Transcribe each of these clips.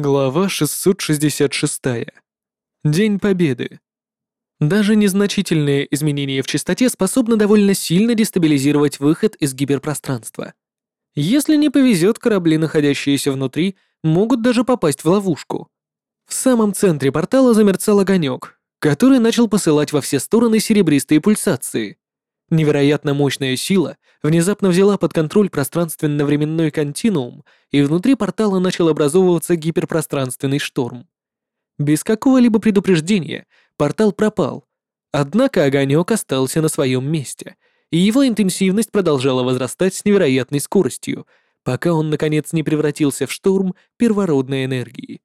Глава 666. День Победы. Даже незначительные изменения в частоте способны довольно сильно дестабилизировать выход из гиперпространства. Если не повезет, корабли, находящиеся внутри, могут даже попасть в ловушку. В самом центре портала замерцал огонек, который начал посылать во все стороны серебристые пульсации. Невероятно мощная сила внезапно взяла под контроль пространственно-временной континуум, и внутри портала начал образовываться гиперпространственный шторм. Без какого-либо предупреждения портал пропал, однако огонек остался на своем месте, и его интенсивность продолжала возрастать с невероятной скоростью, пока он наконец не превратился в шторм первородной энергии.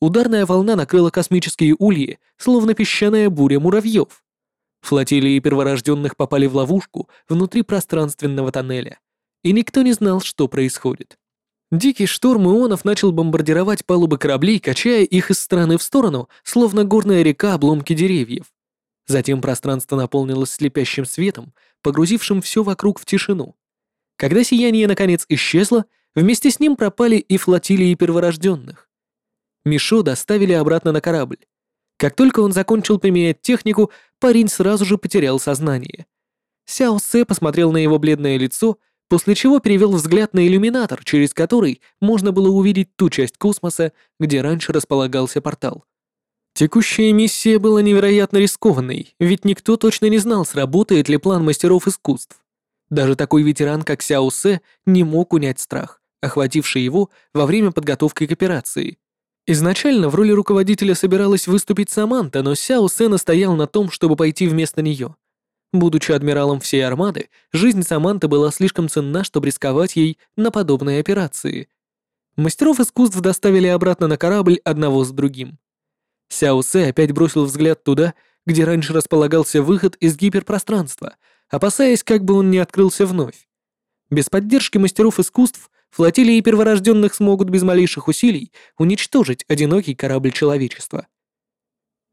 Ударная волна накрыла космические ульи, словно песчаная буря муравьев. Флотилии перворожденных попали в ловушку внутри пространственного тоннеля, и никто не знал, что происходит. Дикий шторм ионов начал бомбардировать палубы кораблей, качая их из стороны в сторону, словно горная река обломки деревьев. Затем пространство наполнилось слепящим светом, погрузившим все вокруг в тишину. Когда сияние наконец исчезло, вместе с ним пропали и флотилии перворожденных. Мишо доставили обратно на корабль. Как только он закончил применять технику, парень сразу же потерял сознание. Сяо Сэ посмотрел на его бледное лицо, после чего перевел взгляд на иллюминатор, через который можно было увидеть ту часть космоса, где раньше располагался портал. Текущая миссия была невероятно рискованной, ведь никто точно не знал, сработает ли план мастеров искусств. Даже такой ветеран, как Сяо Сэ, не мог унять страх, охвативший его во время подготовки к операции. Изначально в роли руководителя собиралась выступить Саманта, но Сяо Сэ настоял на том, чтобы пойти вместо нее. Будучи адмиралом всей армады, жизнь Саманты была слишком ценна, чтобы рисковать ей на подобные операции. Мастеров искусств доставили обратно на корабль одного с другим. Сяо Сэ опять бросил взгляд туда, где раньше располагался выход из гиперпространства, опасаясь, как бы он не открылся вновь. Без поддержки мастеров искусств флотилии перворожденных смогут без малейших усилий уничтожить одинокий корабль человечества.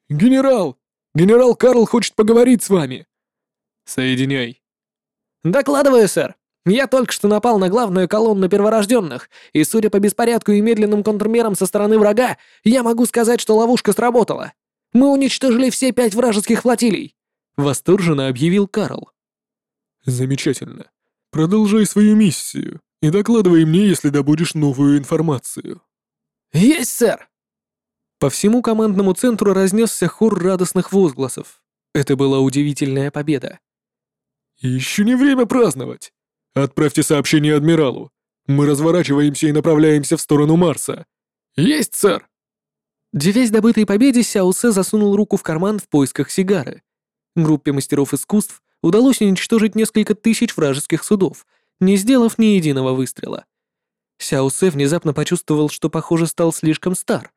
«Генерал! Генерал Карл хочет поговорить с вами!» «Соединяй». «Докладываю, сэр. Я только что напал на главную колонну перворожденных, и, судя по беспорядку и медленным контрмерам со стороны врага, я могу сказать, что ловушка сработала. Мы уничтожили все пять вражеских флотилий!» Восторженно объявил Карл. «Замечательно. Продолжай свою миссию и докладывай мне, если добудешь новую информацию». «Есть, сэр!» По всему командному центру разнесся хор радостных возгласов. Это была удивительная победа. «Еще не время праздновать. Отправьте сообщение адмиралу. Мы разворачиваемся и направляемся в сторону Марса. Есть, сэр!» Девясь добытой победе, Сяосе засунул руку в карман в поисках сигары. Группе мастеров искусств удалось уничтожить несколько тысяч вражеских судов, не сделав ни единого выстрела. Сяосе внезапно почувствовал, что, похоже, стал слишком стар,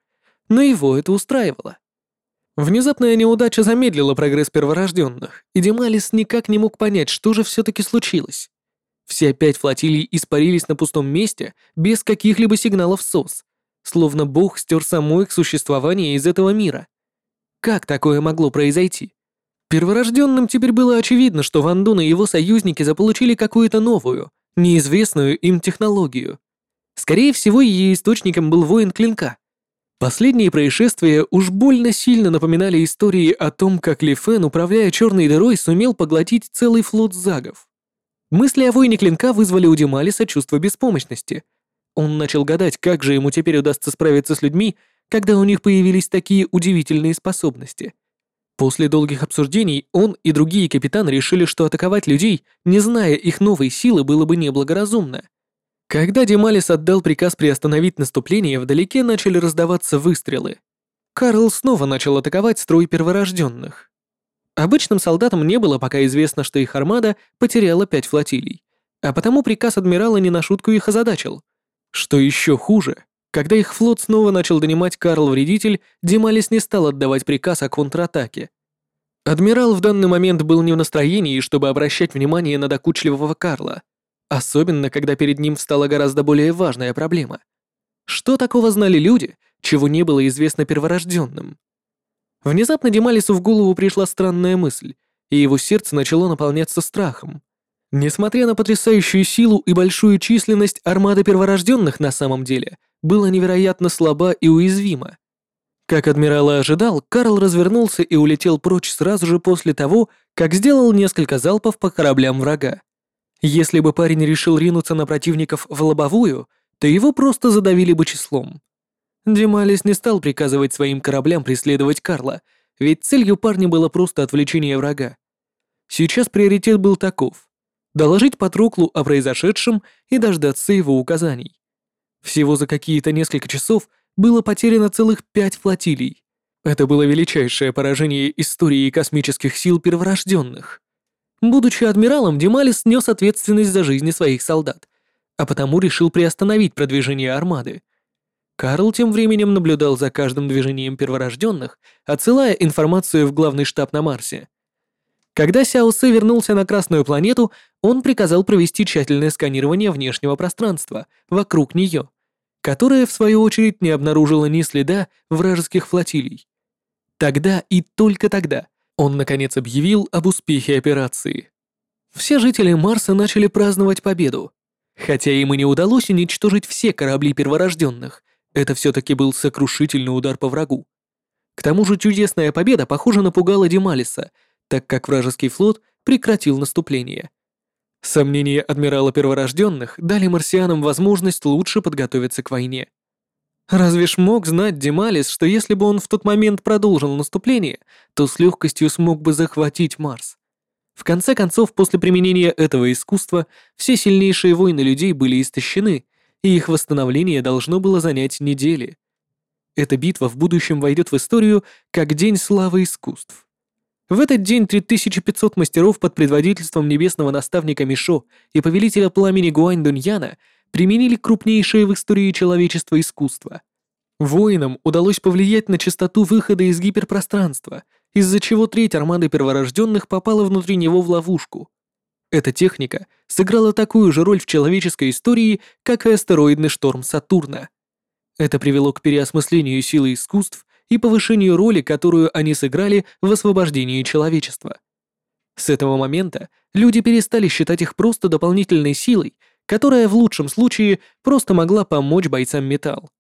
но его это устраивало. Внезапная неудача замедлила прогресс перворожденных, и Демалис никак не мог понять, что же все-таки случилось. Все пять флотилий испарились на пустом месте без каких-либо сигналов СОС, словно бог стер само их существование из этого мира. Как такое могло произойти? Перворожденным теперь было очевидно, что Ван Дун и его союзники заполучили какую-то новую, неизвестную им технологию. Скорее всего, ее источником был воин клинка. Последние происшествия уж больно сильно напоминали истории о том, как Ли Фэн, управляя черной дырой, сумел поглотить целый флот загов. Мысли о воине клинка вызвали у Дималиса чувство беспомощности. Он начал гадать, как же ему теперь удастся справиться с людьми, когда у них появились такие удивительные способности. После долгих обсуждений он и другие капитаны решили, что атаковать людей, не зная их новой силы, было бы неблагоразумно. Когда Демалис отдал приказ приостановить наступление, вдалеке начали раздаваться выстрелы. Карл снова начал атаковать строй перворожденных. Обычным солдатам не было пока известно, что их армада потеряла пять флотилий, а потому приказ адмирала не на шутку их озадачил. Что еще хуже, когда их флот снова начал донимать Карл-вредитель, Демалис не стал отдавать приказ о контратаке. Адмирал в данный момент был не в настроении, чтобы обращать внимание на докучливого Карла, особенно когда перед ним встала гораздо более важная проблема. Что такого знали люди, чего не было известно перворожденным? Внезапно Демалису в голову пришла странная мысль, и его сердце начало наполняться страхом. Несмотря на потрясающую силу и большую численность, армада перворожденных на самом деле была невероятно слаба и уязвима. Как адмирал и ожидал, Карл развернулся и улетел прочь сразу же после того, как сделал несколько залпов по кораблям врага. Если бы парень решил ринуться на противников в лобовую, то его просто задавили бы числом. Демалис не стал приказывать своим кораблям преследовать Карла, ведь целью парня было просто отвлечение врага. Сейчас приоритет был таков — доложить Патроклу о произошедшем и дождаться его указаний. Всего за какие-то несколько часов было потеряно целых пять флотилий. Это было величайшее поражение истории космических сил перворожденных. Будучи адмиралом, Демалис нес ответственность за жизни своих солдат, а потому решил приостановить продвижение армады. Карл тем временем наблюдал за каждым движением перворожденных, отсылая информацию в главный штаб на Марсе. Когда Сяо Сэ вернулся на Красную планету, он приказал провести тщательное сканирование внешнего пространства вокруг нее, которое, в свою очередь, не обнаружило ни следа вражеских флотилий. Тогда и только тогда он, наконец, объявил об успехе операции. Все жители Марса начали праздновать победу. Хотя им и не удалось уничтожить все корабли перворожденных, это все-таки был сокрушительный удар по врагу. К тому же чудесная победа, похоже, напугала Демалиса, так как вражеский флот прекратил наступление. Сомнения адмирала перворожденных дали марсианам возможность лучше подготовиться к войне. Разве ж мог знать Демалис, что если бы он в тот момент продолжил наступление, то с легкостью смог бы захватить Марс? В конце концов, после применения этого искусства, все сильнейшие войны людей были истощены, и их восстановление должно было занять недели. Эта битва в будущем войдет в историю как День славы искусств. В этот день 3500 мастеров под предводительством небесного наставника Мишо и повелителя пламени Гуань Дуньяна применили крупнейшее в истории человечества искусство. Воинам удалось повлиять на частоту выхода из гиперпространства, из-за чего треть армады перворожденных попала внутри него в ловушку. Эта техника сыграла такую же роль в человеческой истории, как и астероидный шторм Сатурна. Это привело к переосмыслению силы искусств и повышению роли, которую они сыграли в освобождении человечества. С этого момента люди перестали считать их просто дополнительной силой, которая в лучшем случае просто могла помочь бойцам металл.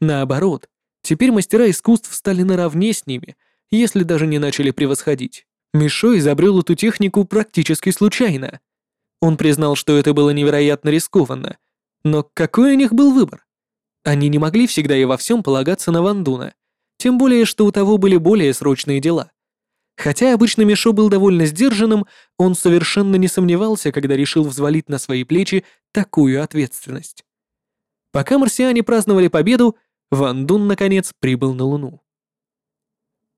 Наоборот, теперь мастера искусств стали наравне с ними, если даже не начали превосходить. Мишо изобрел эту технику практически случайно. Он признал, что это было невероятно рискованно. Но какой у них был выбор? Они не могли всегда и во всем полагаться на Вандуна. Тем более, что у того были более срочные дела. Хотя обычно Мишо был довольно сдержанным, он совершенно не сомневался, когда решил взвалить на свои плечи такую ответственность. Пока марсиане праздновали победу, Ван Дун, наконец, прибыл на Луну.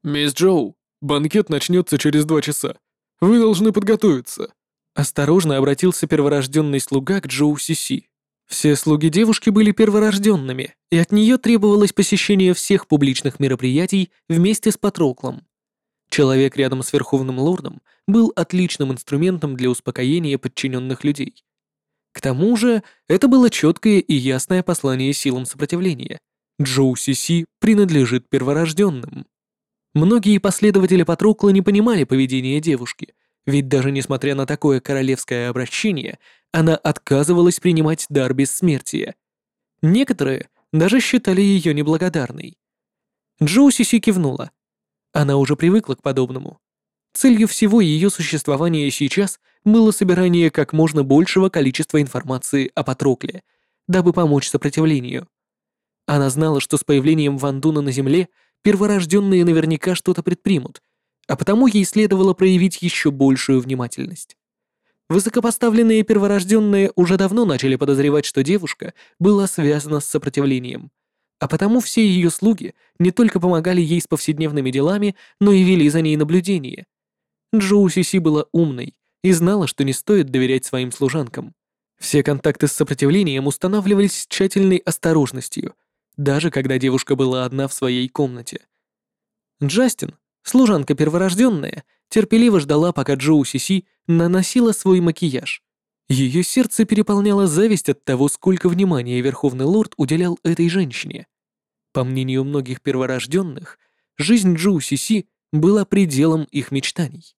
«Мисс Джоу, Банкет начнется через два часа. Вы должны подготовиться». Осторожно обратился перворожденный слуга к Джоу Сиси. Все слуги девушки были перворожденными, и от нее требовалось посещение всех публичных мероприятий вместе с Патроклом. Человек рядом с Верховным Лордом был отличным инструментом для успокоения подчиненных людей. К тому же, это было четкое и ясное послание силам сопротивления. Джоу Сиси принадлежит перворожденным. Многие последователи Патрокла не понимали поведения девушки, ведь даже несмотря на такое королевское обращение, она отказывалась принимать дар бессмертия. Некоторые даже считали ее неблагодарной. Джоу Сиси кивнула. Она уже привыкла к подобному. Целью всего ее существования сейчас было собирание как можно большего количества информации о Патрокле, дабы помочь сопротивлению. Она знала, что с появлением Вандуна на Земле – перворожденные наверняка что-то предпримут, а потому ей следовало проявить еще большую внимательность. Высокопоставленные перворожденные уже давно начали подозревать, что девушка была связана с сопротивлением, а потому все ее слуги не только помогали ей с повседневными делами, но и вели за ней наблюдение. Джоу Сиси была умной и знала, что не стоит доверять своим служанкам. Все контакты с сопротивлением устанавливались с тщательной осторожностью, даже когда девушка была одна в своей комнате. Джастин, служанка перворожденная, терпеливо ждала, пока Джоу Сиси наносила свой макияж. Ее сердце переполняло зависть от того, сколько внимания Верховный Лорд уделял этой женщине. По мнению многих перворожденных, жизнь Джоу Сиси была пределом их мечтаний.